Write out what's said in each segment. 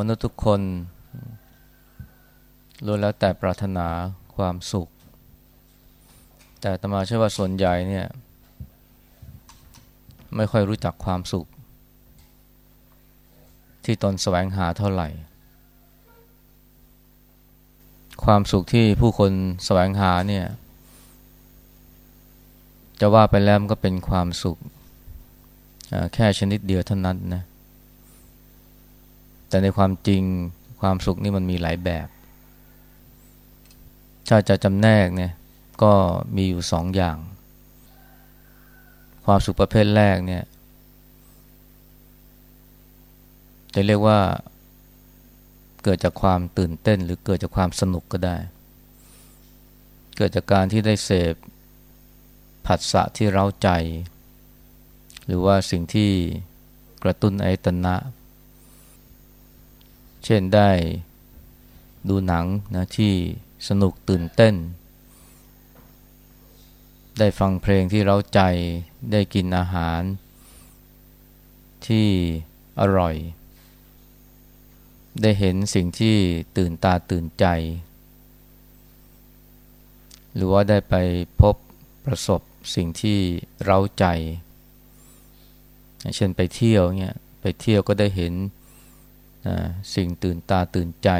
มนุษย์ทุกคนล้วนแล้วแต่ปรารถนาความสุข แต่ตมาเชื่อว่าส่วนใหญ่เนี่ย ไม่ค่อยรู้จักความสุข ที่ตนแสวงหาเท่าไหร่ ความสุขที่ผู้คนแสวงหาเนี่ย จะว่าไปแล้วมันก็เป็นความสุข แค่ชนิดเดียวเท่านั้นนะ แต่ในความจริงความสุขนี่มันมีหลายแบบถ้าจะจำแนกเนี่ยก็มีอยู่สองอย่าง ความสุขประเภทแรกเนี่ยจะเรียกว่าเกิดจากความตื่นเต้นหรือเกิดจากความสนุกก็ได้ เกิดจากการที่ได้เสพผัสสะที่เร้าใจ หรือว่าสิ่งที่กระตุ้นไอตนะ เช่นได้ดูหนังนะที่สนุกตื่นเต้น ได้ฟังเพลงที่เราใจได้กินอาหาร ที่อร่อย ได้เห็นสิ่งที่ตื่นตาตื่นใจ หรือว่าได้ไปพบประสบสิ่งที่เราใจ เช่นไปเที่ยวเนี่ยไปเที่ยวก็ได้เห็น สิ่งตื่นตาตื่นใจ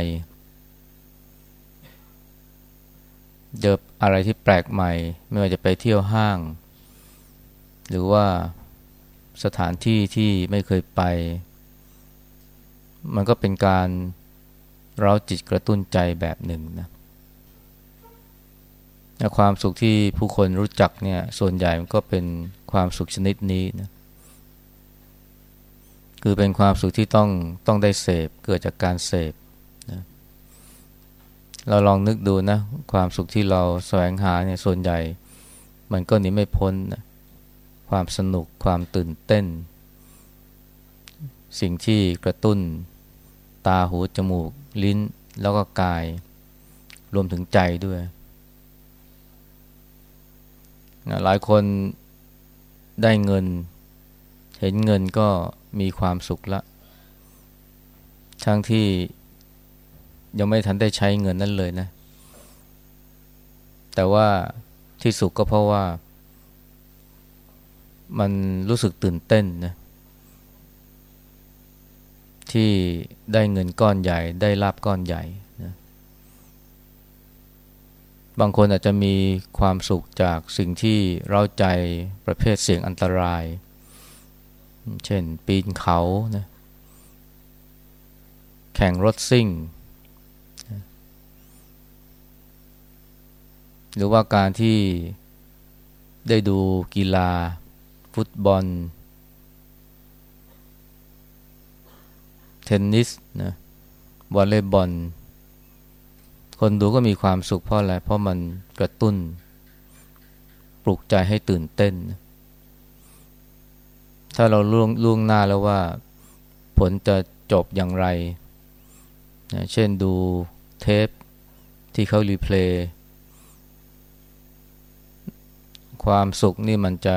เจออะไรที่แปลกใหม่ ไม่ว่าจะไปเที่ยวห้าง หรือว่าสถานที่ที่ไม่เคยไป มันก็เป็นการเราจิตกระตุ้นใจแบบหนึ่งนะความสุขที่ผู้คนรู้จักเนี่ยส่วนใหญ่มันก็เป็นความสุขชนิดนี้นะ คือเป็นความสุขที่ต้องต้องได้เสพเกิดจากการเสพเราลองนึกดูนะ ความสุขที่เราแสวงหาเนี่ยส่วนใหญ่ มันก็หนีไม่พ้นนะความสนุกความตื่นเต้น สิ่งที่กระตุ้น ตาหูจมูก ลิ้นแล้วก็กาย รวมถึงใจด้วยหลายคนได้เงิน เห็นเงินก็ มีความสุขละทั้งที่ยังไม่ทันได้ใช้เงินนั้นเลยนะ แต่ว่าที่สุดก็เพราะว่า มันรู้สึกตื่นเต้นนะ ที่ได้เงินก้อนใหญ่ ได้ลาบก้อนใหญ่นะบางคนอาจจะมีความสุขจากสิ่งที่เราใจประเภทเสี่ยงอันตรายเเช่น ปีนเขานะแข่งรถซิ่ง หรือว่าการที่ได้ดูกีฬา ฟุตบอล เทนนิสนะวอลเลย์บอล คนดูก็มีความสุขเพราะอะไร เพราะมันกระตุ้น ปลุกใจให้ตื่นเต้น ถ้าเราล่วงล่วงหน้าแล้วว่าผลจะจบอย่างไรนะเช่นดูเทปที่เขารีเพลย์ความสุขนี่มันจะ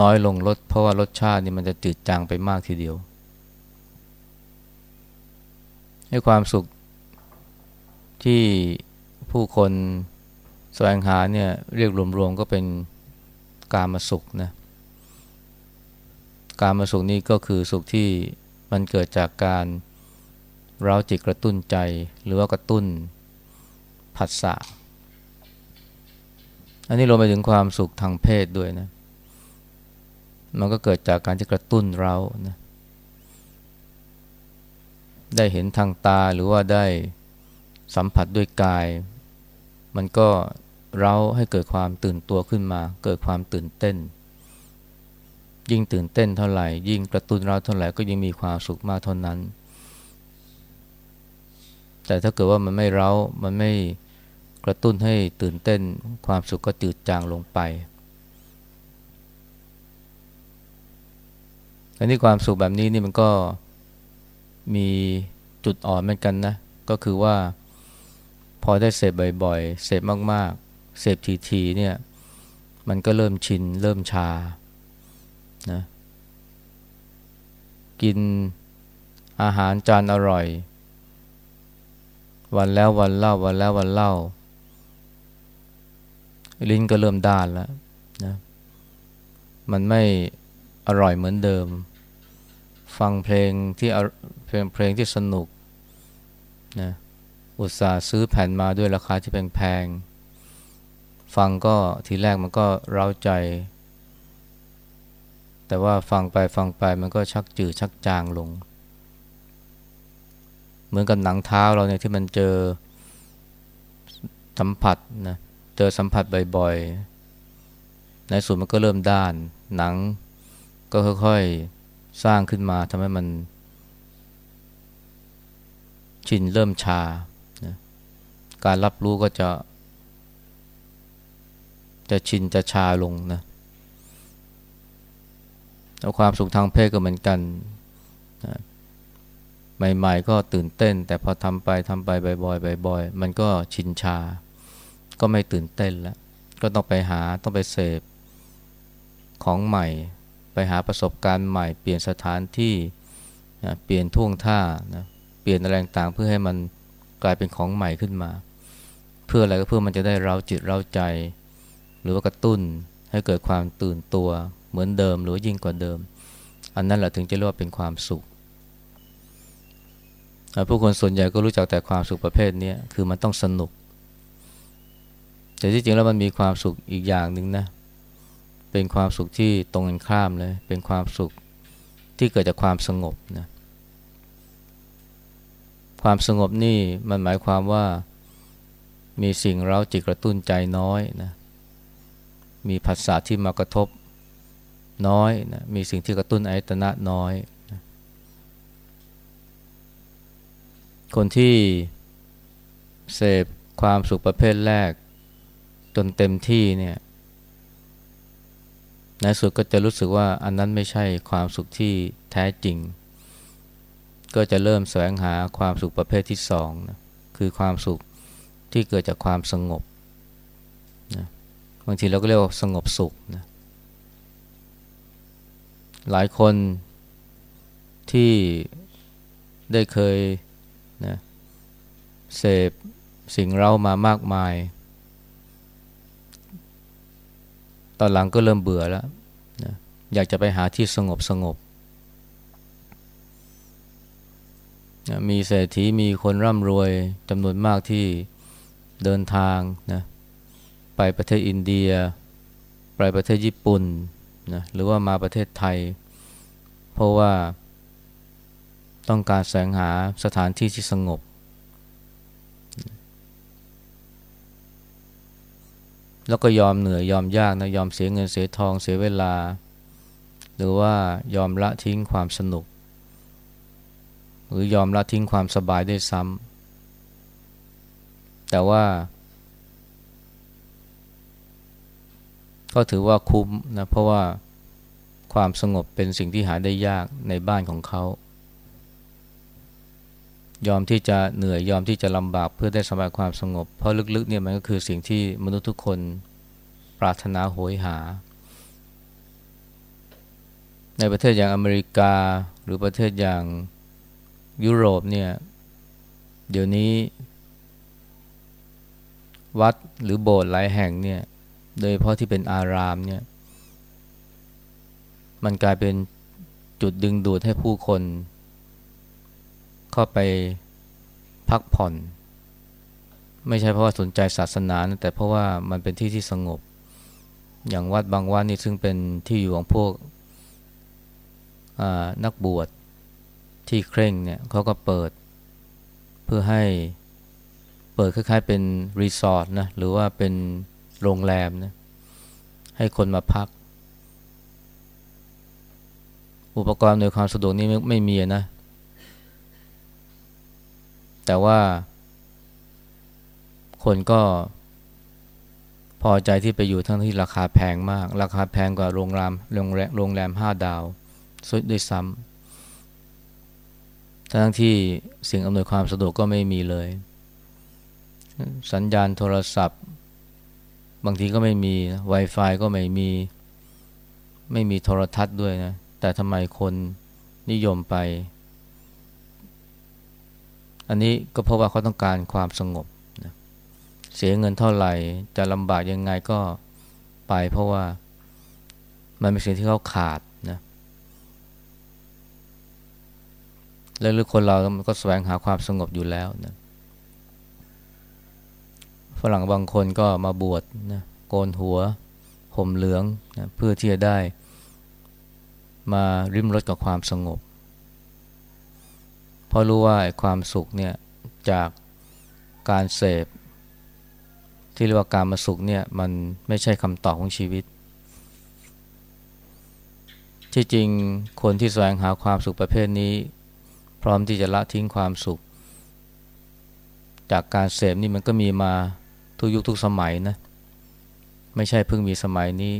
น้อยลงลด เพราะว่ารสชาตินี่มันจะจืดจางไปมากทีเดียว ให้ความสุขที่ผู้คนแสวงหาเนี่ยเรียกรวมๆก็เป็นการมาสุขนะ การมาสุขนี้ก็คือสุขที่มันเกิดจากการเราจิตกระตุ้นใจ หรือว่ากระตุ้นผัสสะ อันนี้รวมไปถึงความสุขทางเพศด้วยนะ มันก็เกิดจากการที่กระตุ้นเรานะได้เห็นทางตาหรือว่าได้สัมผัสด้วยกาย มันก็เราให้เกิดความตื่นตัวขึ้นมา เกิดความตื่นเต้น ยิ่งตื่นเต้นเท่าไหร่ ยิ่งกระตุ้นเราเท่าไหร่ก็ยิ่งมีความสุขมากเท่านั้น แต่ถ้าเกิดว่ามันไม่เรามันไม่กระตุ้นให้ตื่นเต้น ความสุขก็จืดจางลงไป อันนี้ความสุขแบบนี้นี่มันก็มีจุดอ่อนเหมือนกันนะ ก็คือว่าพอได้เสพบ่อยๆ เสพมากๆ เสพทีๆเนี่ย มันก็เริ่มชิน เริ่มชา นะกินอาหารจานอร่อย วันแล้ววันเล่าวันแล้ววันเล่า ลิ้นก็เริ่มด้านแล้วนะมันไม่อร่อยเหมือนเดิม ฟังเพลงที่เพลงเพลงที่สนุกนะอุตส่าห์ซื้อแผ่นมาด้วยราคาที่แพงๆฟังก็ทีแรกมันก็เร้าใจ แต่ว่าฟังไปฟังไปมันก็ชักจืดชักจางลง เหมือนกับหนังเท้าเราเนี่ยที่มันเจอสัมผัสนะเจอสัมผัสบ่อยๆ ในสุดมันก็เริ่มด้าน หนังก็ค่อยๆ สร้างขึ้นมาทำให้มัน ชินเริ่มชานะการรับรู้ก็จะ จะชินจะชาลงนะ แล้วความสุขทางเพศก็เหมือนกันนะใหม่ๆ ก็ตื่นเต้น แต่พอทำไปทำไปบ่อยๆบ่อยๆมันก็ชินชา ก็ไม่ตื่นเต้นแล้ว ก็ต้องไปหาต้องไปเสพของใหม่ ไปหาประสบการณ์ใหม่ เปลี่ยนสถานที่นะเปลี่ยนท่วงท่านะเปลี่ยนอะไรต่างเพื่อให้มันกลายเป็นของใหม่ขึ้นมา เพื่ออะไรก็เพื่อมันจะได้เราจิตเราใจ หรือว่ากระตุ้นให้เกิดความตื่นตัว เหมือนเดิมหรือยิ่งกว่าเดิม อันนั้นแหละถึงจะเรียกว่าเป็นความสุขผู้คนส่วนใหญ่ก็รู้จักแต่ความสุขประเภทนี้คือมันต้องสนุก แต่ที่จริงแล้วมันมีความสุขอีกอย่างหนึ่งนะ เป็นความสุขที่ตรงกันข้ามเลย เป็นความสุขที่เกิดจากความสงบนะ ความสงบนี่มันหมายความว่ามีสิ่งเร้าจิตกระตุ้นใจน้อยนะ มีภาษาที่มากระทบ น้อยนะมีสิ่งที่กระตุ้นอายตนะน้อยนะคนที่เสพความสุขประเภทแรก จนเต็มที่เนี่ยในสุดก็จะรู้สึกว่าอันนั้นไม่ใช่ความสุขที่แท้จริง ก็จะเริ่มแสวงหาความสุขประเภทที่สองนะคือความสุขที่เกิดจากความสงบนะบางทีเราก็เรียกว่าสงบสุขนะ หลายคนที่ได้เคยนะเสพสิ่งเรามามากมาย ตอนหลังก็เริ่มเบื่อแล้วนะอยากจะไปหาที่สงบสงบนะมีเศรษฐีมีคนร่ำรวยจำนวนมากที่เดินทางนะไปประเทศอินเดีย ไปประเทศญี่ปุ่น นะหรือว่ามาประเทศไทย เพราะว่าต้องการแสวงหาสถานที่ที่สงบ แล้วก็ยอมเหนื่อยยอมยากนะยอมเสียเงินเสียทองเสียเวลา หรือว่ายอมละทิ้งความสนุก หรือยอมละทิ้งความสบายได้ซ้ำแต่ว่า ก็ถือว่าคุ้มนะเพราะว่าความสงบเป็นสิ่งที่หาได้ยากในบ้านของเขา ยอมที่จะเหนื่อยยอมที่จะลำบากเพื่อได้สบายความสงบ เพราะลึกๆเนี่ยมันก็คือสิ่งที่มนุษย์ทุกคนปรารถนาโหยหา ในประเทศอย่างอเมริกาหรือประเทศอย่างยุโรปเนี่ยเดี๋ยวนี้ วัดหรือโบสถ์หลายแห่งเนี่ย โดยเพราะที่เป็นอารามเนี่ย มันกลายเป็นจุดดึงดูดให้ผู้คน เข้าไปพักผ่อน ไม่ใช่เพราะว่าสนใจศาสนาแต่เพราะว่ามันเป็นที่ที่สงบ อย่างวัดบางวัดนี่ซึ่งเป็นที่อยู่ของพวกนักบวชที่เคร่งเนี่ยเขาก็เปิด เพื่อให้เปิดคล้ายๆเป็นรีสอร์ทนะหรือว่าเป็น โรงแรมนะให้คนมาพัก อุปกรณ์โดยความสะดวกนี้ไม่ไม่มีนะ แต่ว่า คนก็พอใจที่ไปอยู่ทั้งที่ราคาแพงมาก ราคาแพงกว่าโรงแรมโรงแรมโรงแรมห้าดาวสุดด้วยซ้ำทั้งที่สิ่งอำนวยความสะดวกก็ไม่มีเลย สัญญาณโทรศัพท์ บางทีก็ไม่มี Wi-Fi ก็ไม่มี ไม่มีโทรทัศน์ด้วยนะ แต่ทำไมคนนิยมไป อันนี้ก็เพราะว่าเขาต้องการความสงบนะเสียเงินเท่าไหร่ จะลำบากยังไงก็ไปเพราะว่ามันเป็นสิ่งที่เขาขาดนะแล้วลึกคนเราก็แสวงหาความสงบอยู่แล้วนะ ฝรั่งบางคนก็มาบวชนะโกนหัวผมเหลืองนะเพื่อที่จะได้มาริมรถกับความสงบ เพราะรู้ว่าความสุขเนี่ยจากการเสพ ที่เรียกว่าการมาสุขเนี่ยมันไม่ใช่คำตอบของชีวิต ที่จริงคนที่แสวงหาความสุขประเภทนี้ พร้อมที่จะละทิ้งความสุข จากการเสพนี่มันก็มีมา ทุกยุคทุกสมัยนะไม่ใช่เพิ่งมีสมัยนี้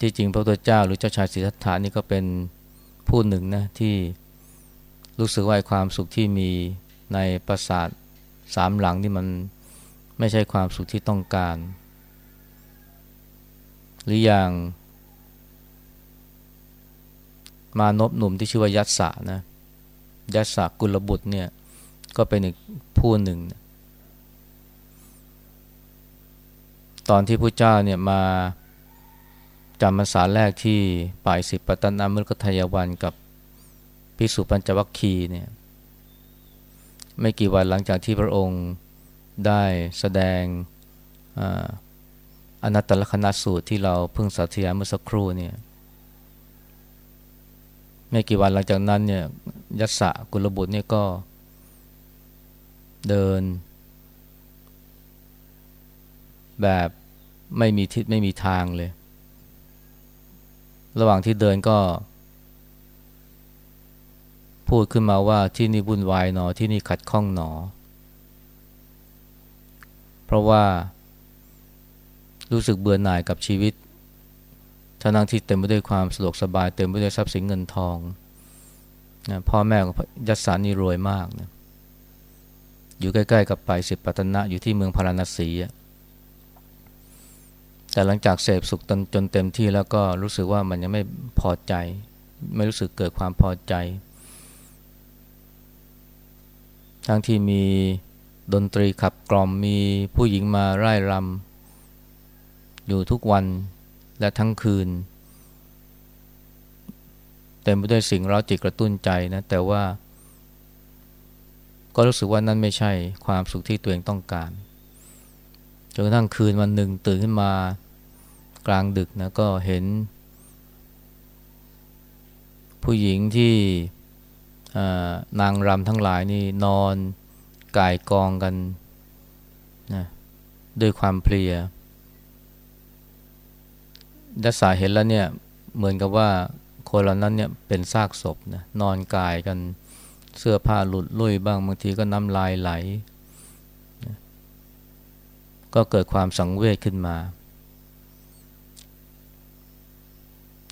ที่จริงพระพุทธเจ้าหรือเจ้าชายสิทธัตถานี่ก็เป็นผู้หนึ่งนะที่รู้สึกว่าความสุขที่มีในปราสาทสามหลังนี่มันไม่ใช่ความสุขที่ต้องการ หรืออย่าง มานพหนุ่มที่ชื่อว่ายัตสะนะยัตสะกุลบุตรเนี่ยก็เป็นอีกผู้หนึ่ง ตอนที่พระเจ้าเนี่ยมาจำพรรษาแรกที่ป่ายสิบปตนามฤกทายวันกับพิสุปัญจวัคคีเนี่ยไม่กี่วันหลังจากที่พระองค์ได้แสดงอนัตตลกนัสูตรที่เราเพิ่งสัตยายเมื่อสักครู่เนี่ยไม่กี่วันหลังจากนั้นเนี่ยยัสสะกุลบุตรเนี่ยก็เดิน แบบ ไม่มีทิศไม่มีทางเลย ระหว่างที่เดินก็ พูดขึ้นมาว่าที่นี่วุ่นวายหนอที่นี่ขัดข้องหนอ เพราะว่ารู้สึกเบื่อหน่ายกับชีวิตทั้งที่เต็มไปด้วยความสะดวกสบาย เต็มไปด้วยทรัพย์สินเงินทองนะพ่อแม่ของยัสานี่รวยมากนะอยู่ใกล้ ๆ กับไปสิบปัตนะอยู่ที่เมืองพาราณสีอะ แต่หลังจากเสพสุขจนจนเต็มที่แล้วก็รู้สึกว่ามันยังไม่พอใจ ไม่รู้สึกเกิดความพอใจ ทั้งที่มีดนตรีขับกล่อมมีผู้หญิงมาไร่รำอยู่ทุกวันและทั้งคืนเต็มไปด้วยสิ่งเร้าจิตกระตุ้นใจนะแต่ว่า ก็รู้สึกว่านั่นไม่ใช่ความสุขที่ตัวเองต้องการ จนกระทั่งคืนวันหนึ่งตื่นขึ้นมากลางดึกนะก็เห็น ผู้หญิงที่นางรำทั้งหลายนี่นอนกายกองกันนะด้วยความเพลียดัสาเห็นแล้วเนี่ยเหมือนกับว่าคนเหล่านั้นเนี่ยเป็นซากศพนะนอนกายกันเสื้อผ้าหลุดลุ่ยบ้างบางทีก็น้ำลายไหล ก็เกิดความสังเวชขึ้นมา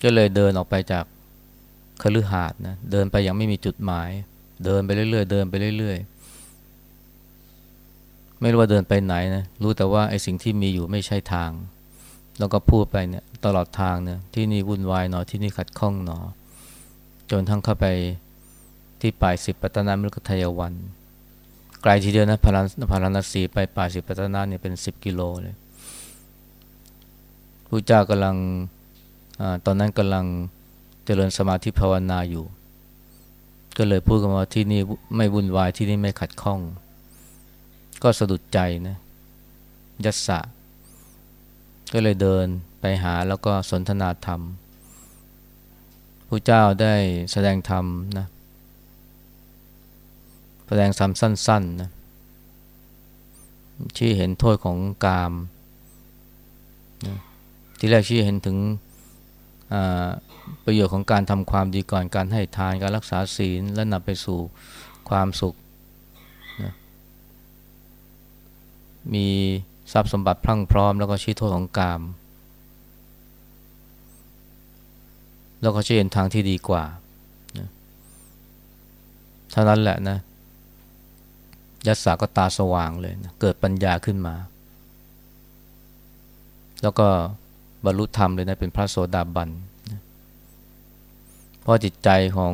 ก็เลยเดินออกไปจากคฤหาสน์นะเดินไปยังไม่มีจุดหมาย เดินไปเรื่อยๆ เดินไปเรื่อยๆ ไม่รู้ว่าเดินไปไหนนะรู้แต่ว่าไอ้สิ่งที่มีอยู่ไม่ใช่ทาง แล้วก็พูดไปเนี่ยตลอดทางเนี่ยที่นี่วุ่นวายหนอที่นี่ขัดข้องหนอ จนทั้งเข้าไปที่ปลายสิบปัตนามฤกทายวัน ไกลทีเดียวนะพาราพาราณสีไปป่าสิปัตนาเนี่ยเป็นสิบกิโลเลยพระเจ้ากำลังอตอนนั้นกำลังเจริญสมาธิภาวนาอยู่ ก็เลยพูดกันว่าที่นี่ไม่วุ่นวายที่นี่ไม่ขัดข้อง ก็สะดุดใจนะยัสสะ ก็เลยเดินไปหาแล้วก็สนทนาธรรมพระเจ้าได้แสดงธรรมนะ แสดงซ้ำสั้นๆนะชี้เห็นโทษของกามนะที่แรกชี้เห็นถึงประโยชน์ของการทำความดีก่อนการให้ทานการรักษาศีลและนำไปสู่ความสุขนะมีทรัพย์สมบัติพรั่งพร้อม แล้วก็ชี้โทษของกาม แล้วก็ชี้เห็นทางที่ดีกว่าเท่านั้นแหละนะ ยัสสาก็ตาสว่างเลยนะเกิดปัญญาขึ้นมา แล้วก็บรรลุธรรมเลยนะเป็นพระโสดาบันเพราะจิตใจของ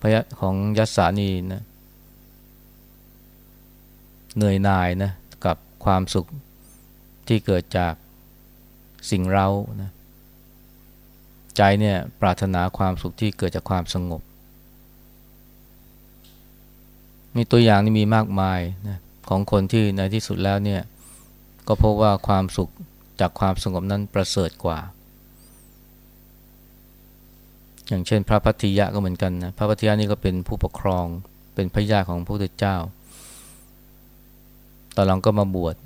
พยของยัสสานีนะเหนื่อยหน่ายนะกับความสุขที่เกิดจากสิ่งเรานะใจเนี่ยปรารถนาความสุขที่เกิดจากความสงบ มีตัวอย่างนี่มีมากมายนะของคนที่ในที่สุดแล้วเนี่ยก็พบว่าความสุขจากความสงบนั้นประเสริฐกว่า อย่างเช่น พระพัทธิยะก็เหมือนกันนะพระพัทธิยะนี่ก็เป็นผู้ปกครองเป็นพระญาของพระพุทธเจ้า ตอนหลังก็มาบวช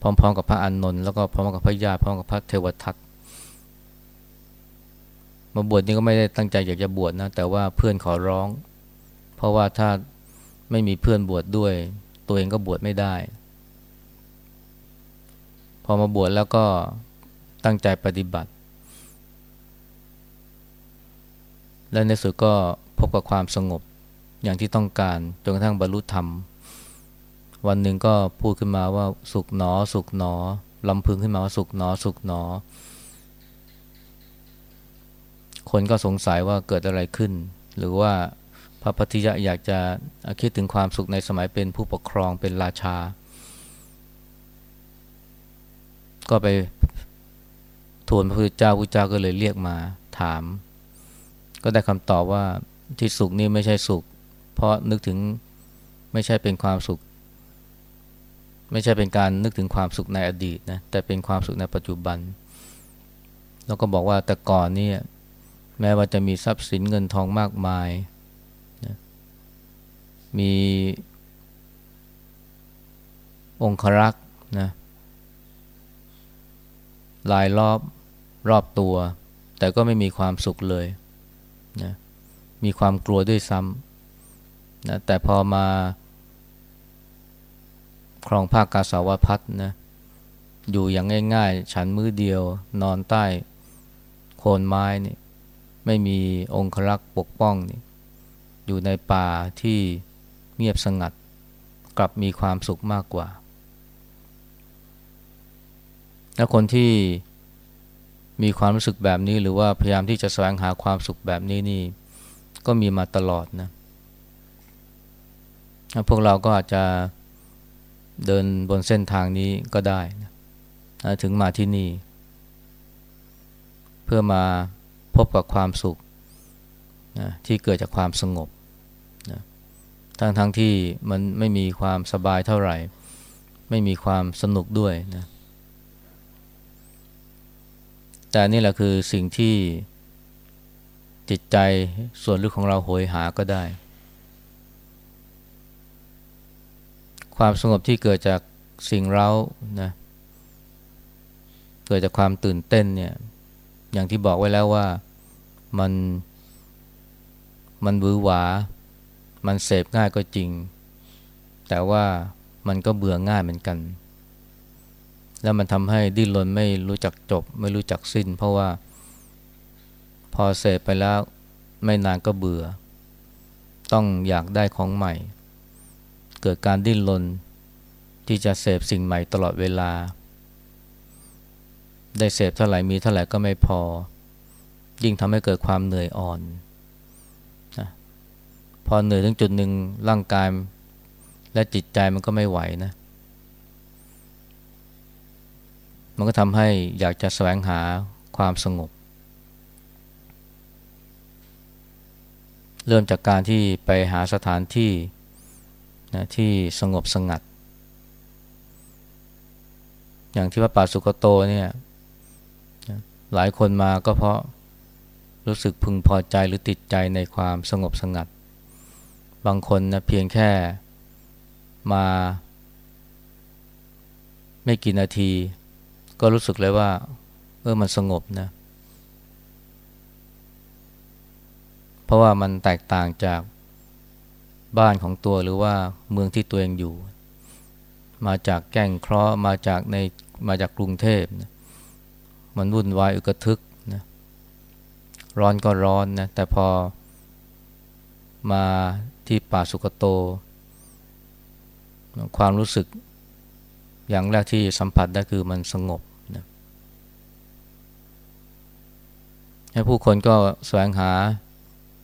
พร้อมๆกับพระอานนท์แล้วก็พร้อมกับพระญาพร้อมกับพระเทวทัตมาบวชนี่ก็ไม่ได้ตั้งใจอยากจะบวชนะแต่ว่าเพื่อนขอร้อง เพราะว่าถ้า ไม่มีเพื่อนบวชดด้วย ตัวเองก็บวชไม่ได้ พอมาบวชแล้วก็ตั้งใจปฏิบัติ และในสุดก็พบกับความสงบอย่างที่ต้องการจนกระทั่งบรรลุธรรม วันหนึ่งก็พูดขึ้นมาว่าสุขหนอ สุขหนอลำพึงขึ้นมาว่าสุขหนอ สุขหนอ คนก็สงสัยว่าเกิดอะไรขึ้น หรือว่า พระปฏิยะอยากจะคิดถึงความสุขในสมัยเป็นผู้ปกครองเป็นราชา ก็ไปทูลพระพุทธเจ้าพระเจ้าก็เลยเรียกมาถาม ก็ได้คำตอบว่าที่สุขนี้ไม่ใช่สุข เพราะนึกถึงไม่ใช่เป็นความสุข ไม่ใช่เป็นการนึกถึงความสุขในอดีตนะแต่เป็นความสุขในปัจจุบัน แล้วก็บอกว่าแต่ก่อนนี่แม้ว่าจะมีทรัพย์สินเงินทองมากมาย มีองครักษ์นะลายรอบรอบตัว แต่ก็ไม่มีความสุขเลยนะมีความกลัวด้วยซ้ำนะแต่พอมา ครองภาคกาสาวพัฒนะอยู่อย่างง่ายๆ ฉันมือเดียว นอนใต้โคนไม้นี่ไม่มีองครักษ์ปกป้องนี่อยู่ในป่าที่ เงียบสงัด กลับมีความสุขมากกว่า และคนที่มีความรู้สึกแบบนี้หรือว่าพยายามที่จะแสวงหาความสุขแบบนี้นี่ ก็มีมาตลอดนะพวกเราก็อาจจะเดินบนเส้นทางนี้ก็ได้นะถึงมาที่นี่ เพื่อมาพบกับความสุขนะที่เกิดจากความสงบ ทั้งทั้งที่มันไม่มีความสบายเท่าไหร่ ไม่มีความสนุกด้วยนะแต่นี่แหละคือสิ่งที่จิตใจส่วนลึกของเราโหยหาก็ได้ ความสงบที่เกิดจากสิ่งเรานะเกิดจากความตื่นเต้นเนี่ยอย่างที่บอกไว้แล้วว่ามันมันบือหวา มันเสพง่ายก็จริง แต่ว่ามันก็เบื่อง่ายเหมือนกัน แล้วมันทำให้ดิ้นรนไม่รู้จักจบ ไม่รู้จักสิ้น เพราะว่า พอเสพไปแล้วไม่นานก็เบื่อ ต้องอยากได้ของใหม่ เกิดการดิ้นรนที่จะเสพสิ่งใหม่ตลอดเวลา ได้เสพเท่าไหร่มีเท่าไหร่ก็ไม่พอ ยิ่งทำให้เกิดความเหนื่อยอ่อน พอเหนื่อยถึงจุดหนึ่งร่างกายและจิตใจมันก็ไม่ไหวนะ มันก็ทำให้อยากจะแสวงหาความสงบ เริ่มจากการที่ไปหาสถานที่นะที่สงบสงัด อย่างที่ว่าป่าสุกโตเนี่ยหลายคนมาก็เพราะรู้สึกพึงพอใจหรือติดใจในความสงบสงัด บางคนนะเพียงแค่มา ไม่กี่นาที ก็รู้สึกเลยว่า เออมันสงบนะ เพราะว่ามันแตกต่างจากบ้านของตัวหรือว่าเมืองที่ตัวเองอยู่ มาจากแก่งเคราะห์มาจากในมาจากกรุงเทพนะมันวุ่นวายอึกทึกนะร้อนก็ร้อนนะแต่พอมา ที่ป่าสุกโต ความรู้สึกอย่างแรกที่สัมผัสได้คือมันสงบนะให้ผู้คนก็แสวงหา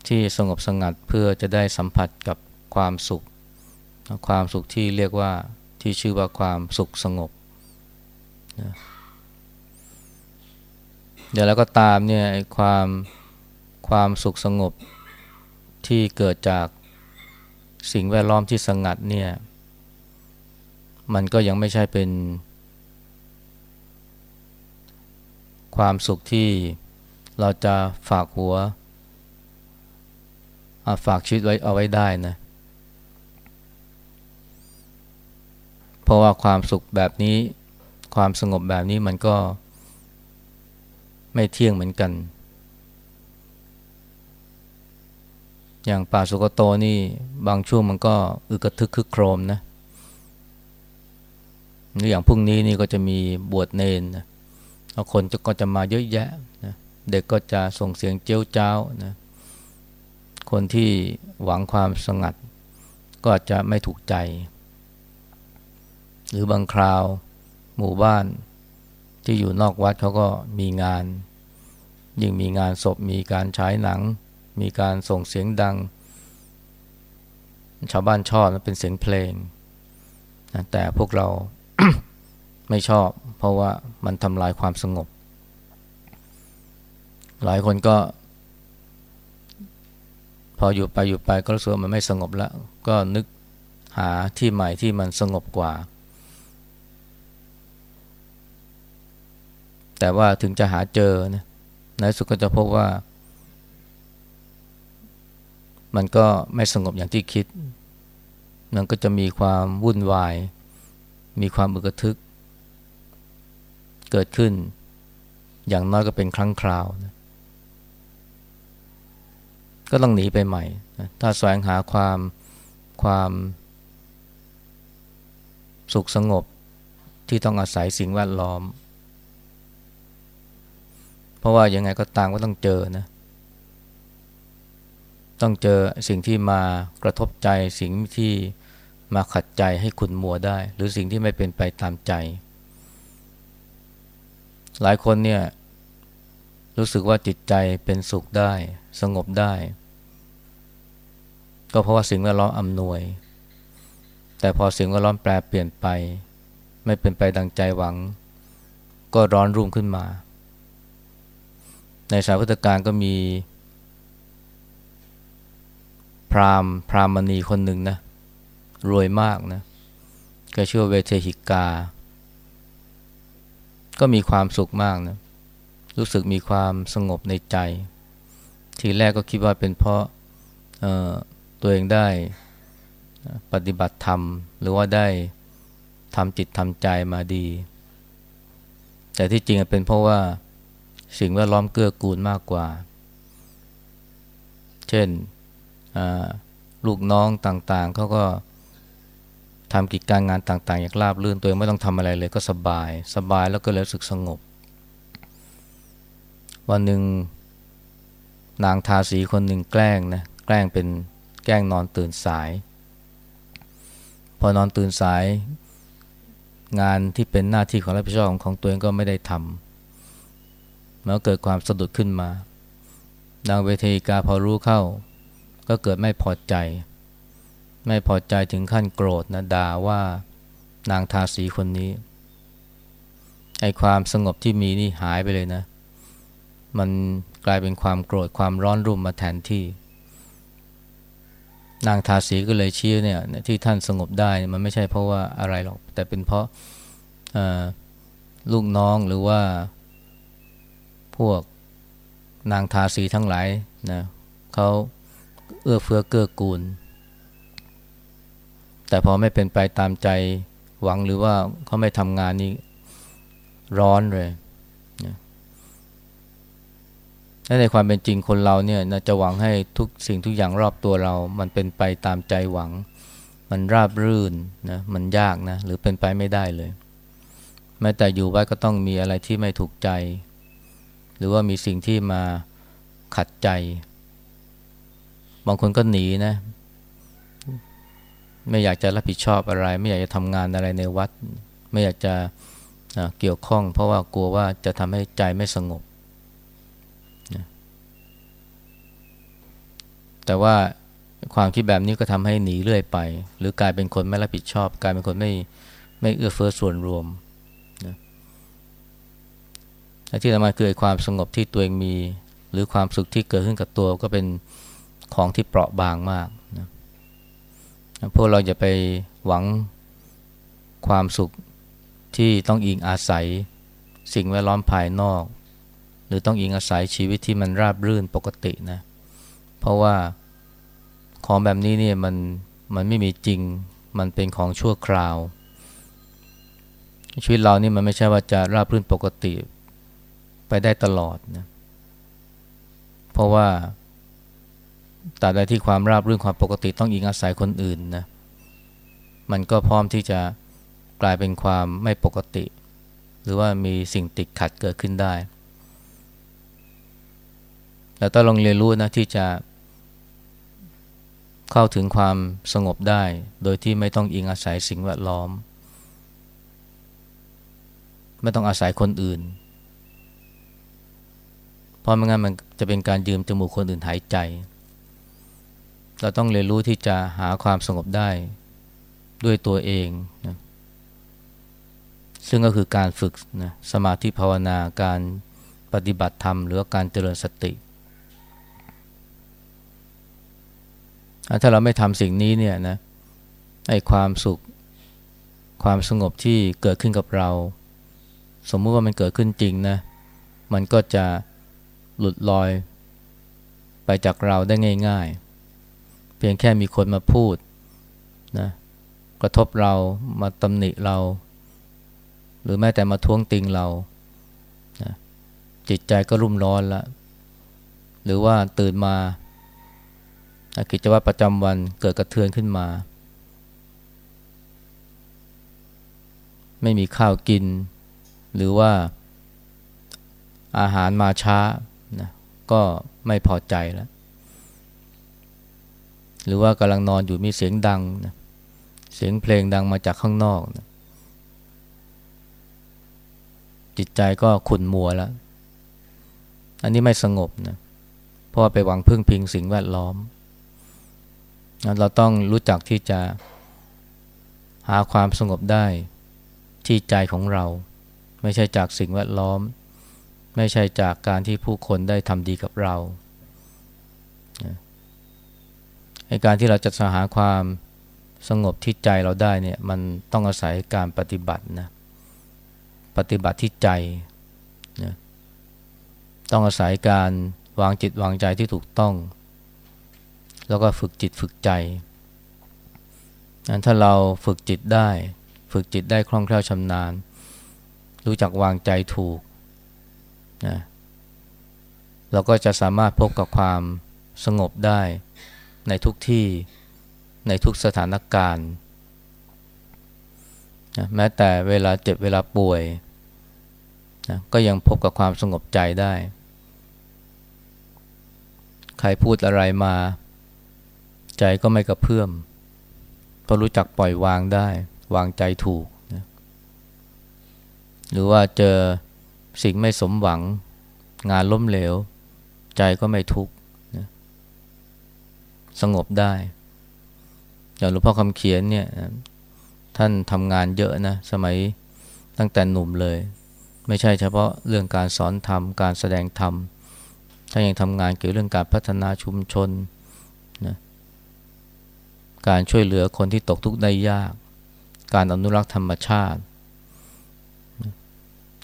ที่สงบสงัดเพื่อจะได้สัมผัสกับความสุข ความสุขที่เรียกว่าที่ชื่อว่าความสุขสงบนะเดี๋ยวแล้วก็ตามเนี่ยความความสุขสงบที่เกิดจาก สิ่งแวดล้อมที่สงัดเนี่ย มันก็ยังไม่ใช่เป็น ความสุขที่เราจะฝากหัว ฝากชีวิตไว้เอาไว้ได้นะ เพราะว่าความสุขแบบนี้ ความสงบแบบนี้มันก็ไม่เที่ยงเหมือนกัน อย่างป่าสุกโตนี่บางช่วงมันก็อึกระทึกคึกโครมนะหรืออย่างพรุ่งนี้นี่ก็จะมีบวชเนนนะคนก็จะมาเยอะแยะนะเด็กก็จะส่งเสียงเจ้าเจ้านะคนที่หวังความสงัด ก็อาจจะไม่ถูกใจ หรือบางคราวหมู่บ้านที่อยู่นอกวัดเขาก็มีงาน ยิ่งมีงานศพมีการฉายหนัง มีการส่งเสียงดัง ชาวบ้านชอบเป็นเสียงเพลง แต่พวกเราไม่ชอบ เพราะว่ามันทำลายความสงบ หลายคนก็ พออยู่ไปอยู่ไปก็รู้สึกมันไม่สงบแล้ว ก็นึกหาที่ใหม่ที่มันสงบกว่า แต่ว่าถึงจะหาเจอนะในสุดก็จะพบว่า มันก็ไม่สงบอย่างที่คิด มันก็จะมีความวุ่นวาย มีความอึกทึก เกิดขึ้น อย่างน้อยก็เป็นครั้งคราวนะก็ต้องหนีไปใหม่ถ้าแสวงหาความความสุขสงบที่ต้องอาศัยสิ่งแวดล้อม เพราะว่ายังไงก็ตามก็ต้องเจอนะ ต้องเจอสิ่งที่มากระทบใจ สิ่งที่มาขัดใจให้ขุนมัวได้ หรือสิ่งที่ไม่เป็นไปตามใจ หลายคนเนี่ยรู้สึกว่าจิตใจเป็นสุขได้ สงบได้ ก็เพราะว่าสิ่งแวดล้อมอำนวย แต่พอสิ่งแวดล้อมแปลเปลี่ยนไป ไม่เป็นไปดังใจหวัง ก็ร้อนรุ่มขึ้นมา ในสายพุทธการก็มี พรามพรามณีคนหนึ่งนะรวยมากนะแกชื่อเวเทหิกา ก็มีความสุขมากนะรู้สึกมีความสงบในใจ ทีแรกก็คิดว่าเป็นเพราะตัวเองได้ปฏิบัติธรรม หรือว่าได้ทำจิตทำใจมาดี แต่ที่จริงเป็นเพราะว่าสิ่งแวดล้อมเกื้อกูลมากกว่า เช่น ลูกน้องต่างๆเขาก็ทำกิจการงานต่างๆ อย่างราบรื่นตัวเองไม่ต้องทำอะไรเลยก็สบาย สบายแล้วก็เลยรู้สึกสงบ วันหนึ่งนางทาสีคนหนึ่งแกล้งนะแกล้งเป็นแกล้งนอนตื่นสาย พอนอนตื่นสาย งานที่เป็นหน้าที่ของรับผิดชอบของตัวเองก็ไม่ได้ทำแล้วเกิดความสะดุดขึ้นมานางเวทีกาพอรู้เข้า ก็เกิดไม่พอใจ ไม่พอใจถึงขั้นโกรธนะด่าว่านางทาสีคนนี้ไอความสงบที่มีนี่หายไปเลยนะ มันกลายเป็นความโกรธความร้อนรุ่มมาแทนที่ นางทาสีก็เลยชี้เนี่ยที่ท่านสงบได้มันไม่ใช่เพราะว่าอะไรหรอก แต่เป็นเพราะลูกน้องหรือว่า พวกนางทาสีทั้งหลายนะเขา เอื้อเฟื้อเกื้อกูล แต่พอไม่เป็นไปตามใจหวังหรือว่าเขาไม่ทำงานนี้ร้อนเลยและในความเป็นจริงคนเราเนี่ยจะหวังให้ทุกสิ่งทุกอย่างรอบตัวเรา มันเป็นไปตามใจหวัง มันราบรื่นนะมันยากนะหรือเป็นไปไม่ได้เลย แม้แต่อยู่ไว้ก็ต้องมีอะไรที่ไม่ถูกใจ หรือว่ามีสิ่งที่มาขัดใจ บางคนก็หนีนะ ไม่อยากจะรับผิดชอบอะไร ไม่อยากจะทำงานอะไรในวัด ไม่อยากจะเกี่ยวข้อง เพราะว่ากลัวว่าจะทำให้ใจไม่สงบ แต่ว่าความคิดแบบนี้ก็ทำให้หนีเรื่อยไป หรือกลายเป็นคนไม่รับผิดชอบ กลายเป็นคนไม่ไม่เอื้อเฟื้อส่วนรวมนะที่สำคัญคือความสงบที่ตัวเองมี หรือความสุขที่เกิดขึ้นกับตัวก็เป็น ของที่เปราะบางมากนะพวกเราอย่าไปหวังความสุขที่ต้องอิงอาศัยสิ่งแวดล้อมภายนอก หรือต้องอิงอาศัยชีวิตที่มันราบรื่นปกตินะเพราะว่าของแบบนี้เนี่ยมันมันไม่มีจริงมันเป็นของชั่วคราว ชีวิตเรานี่มันไม่ใช่ว่าจะราบรื่นปกติไปได้ตลอดนะเพราะว่า ตราบใดที่ความราบรื่นความปกติต้องอิงอาศัยคนอื่นนะมันก็พร้อมที่จะกลายเป็นความไม่ปกติ หรือว่ามีสิ่งติดขัดเกิดขึ้นได้เราต้องลองเรียนรู้นะที่จะ เข้าถึงความสงบได้ โดยที่ไม่ต้องอิงอาศัยสิ่งแวดล้อม ไม่ต้องอาศัยคนอื่น เพราะไม่งั้นมันจะเป็นการยืมจมูกคนอื่นหายใจ เราต้องเรียนรู้ที่จะหาความสงบได้ด้วยตัวเองนะซึ่งก็คือการฝึกนะสมาธิภาวนาการปฏิบัติธรรม หรือการเจริญสติ ถ้าเราไม่ทำสิ่งนี้เนี่ยนะไอ้ความสุขความสงบที่เกิดขึ้นกับเรา สมมุติว่ามันเกิดขึ้นจริงนะมันก็จะหลุดลอยไปจากเราได้ง่าย ๆ เพียงแค่มีคนมาพูดนะกระทบเรามาตำหนิเรา หรือแม้แต่มาท้วงติงเรานะจิตใจก็รุ่มร้อนละหรือว่าตื่นมากิจวัตรประจำวันเกิดกระเทือนขึ้นมา ไม่มีข้าวกิน หรือว่าอาหารมาช้านะก็ไม่พอใจแล้ว หรือว่ากำลังนอนอยู่มีเสียงดังนะเสียงเพลงดังมาจากข้างนอกนะจิตใจก็ขุ่นมัวแล้ว อันนี้ไม่สงบนะเพราะไปหวังพึ่งพิงสิ่งแวดล้อม เราต้องรู้จักที่จะหาความสงบได้ที่ใจของเรา ไม่ใช่จากสิ่งแวดล้อม ไม่ใช่จากการที่ผู้คนได้ทำดีกับเราใน การที่เราจะสหาความสงบที่ใจเราได้เนี่ยมันต้องอาศัยการปฏิบัตินะปฏิบัติที่ใจนะต้องอาศัยการวางจิตวางใจที่ถูกต้อง แล้วก็ฝึกจิตฝึกใจถ้าเราฝึกจิตได้ ฝึกจิตได้คล่องแคล่วชำนาญ รู้จักวางใจถูกนะเราก็จะสามารถพบกับความสงบได้ ในทุกที่ในทุกสถานการณ์นะแม้แต่เวลาเจ็บเวลาป่วยนะก็ยังพบกับความสงบใจได้ ใครพูดอะไรมา ใจก็ไม่กระเพื่อมเพราะรู้จักปล่อยวางได้ วางใจถูกนะหรือว่าเจอสิ่งไม่สมหวังงานล้มเหลว ใจก็ไม่ทุกข์ สงบได้อย่างหลวงพ่อคำเขียนเนี่ยท่านทำงานเยอะนะ สมัยตั้งแต่หนุ่มเลย ไม่ใช่เฉพาะเรื่องการสอนธรรม การแสดงธรรมท่านยังทำงานเกี่ยวเรื่องการพัฒนาชุมชนนะการช่วยเหลือคนที่ตกทุกข์ได้ยาก การอนุรักษ์ธรรมชาติ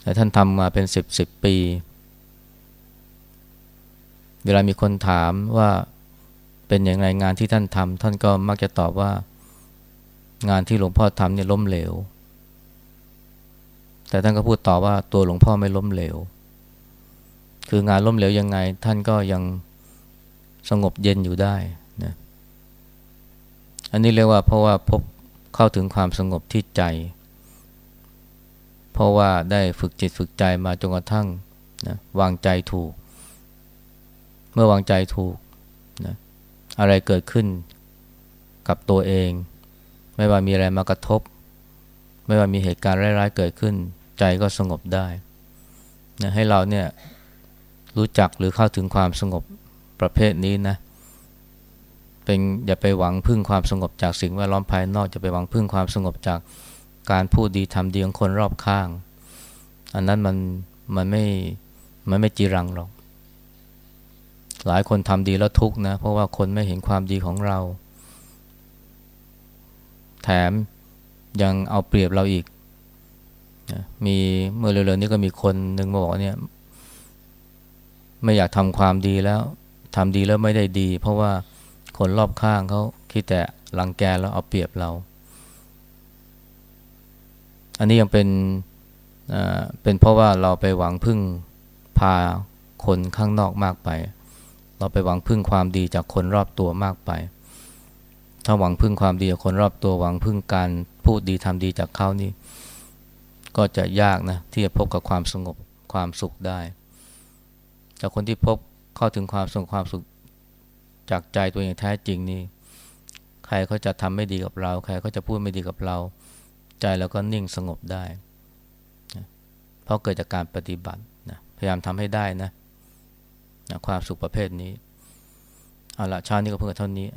แต่ท่านทำมาเป็นสิบสิบปี เวลามีคนถามว่า เป็นอย่างไรงานที่ท่านทำท่านก็มักจะตอบว่า งานที่หลวงพ่อทำเนี่ยล้มเหลว แต่ท่านก็พูดต่อว่าตัวหลวงพ่อไม่ล้มเหลว คืองานล้มเหลวยังไง ท่านก็ยังสงบเย็นอยู่ได้อันนี้เรียกว่าเพราะว่าพบเข้าถึงความสงบที่ใจ เพราะว่าได้ฝึกจิตฝึกใจมาจนกระทั่งนะวางใจถูก เมื่อวางใจถูก อะไรเกิดขึ้นกับตัวเอง ไม่ว่ามีอะไรมากระทบ ไม่ว่ามีเหตุการณ์ร้ายๆเกิดขึ้น ใจก็สงบได้นะให้เราเนี่ยรู้จักหรือเข้าถึงความสงบประเภทนี้นะเป็นอย่าไปหวังพึ่งความสงบจากสิ่งแวดล้อมภายนอกจะไปหวังพึ่งความสงบจากการพูดดีทำดีของคนรอบข้าง อันนั้นมันมันไม่มันไม่จีรังหรอก หลายคนทำดีแล้วทุกนะ เพราะว่าคนไม่เห็นความดีของเรา แถมยังเอาเปรียบเราอีกนะมีเมื่อเร็วๆนี้ก็มีคนหนึ่งมาบอกเนี่ย ไม่อยากทำความดีแล้วทำดีแล้วไม่ได้ดี เพราะว่าคนรอบข้างเขาคิดแต่รังแกแล้วเอาเปรียบเรา อันนี้ยังเป็นเป็นเพราะว่าเราไปหวังพึ่งพาคนข้างนอกมากไป เราไปหวังพึ่งความดีจากคนรอบตัวมากไป ถ้าหวังพึ่งความดีจากคนรอบตัวหวังพึ่งการพูดดีทำดีจากเขานี่ ก็จะยากนะที่จะพบกับความสงบความสุขได้ แต่คนที่พบเข้าถึงความสงบความสุขจากใจตัวเองแท้จริงนี่ใครเขาจะทำไม่ดีกับเรา ใครเขาจะพูดไม่ดีกับเรา ใจเราก็นิ่งสงบได้ เพราะเกิดจากการปฏิบัตินะพยายามทำให้ได้นะ นะความสุขประเภทนี้เอาละชาตินี้ก็เพิ่งเท่านี้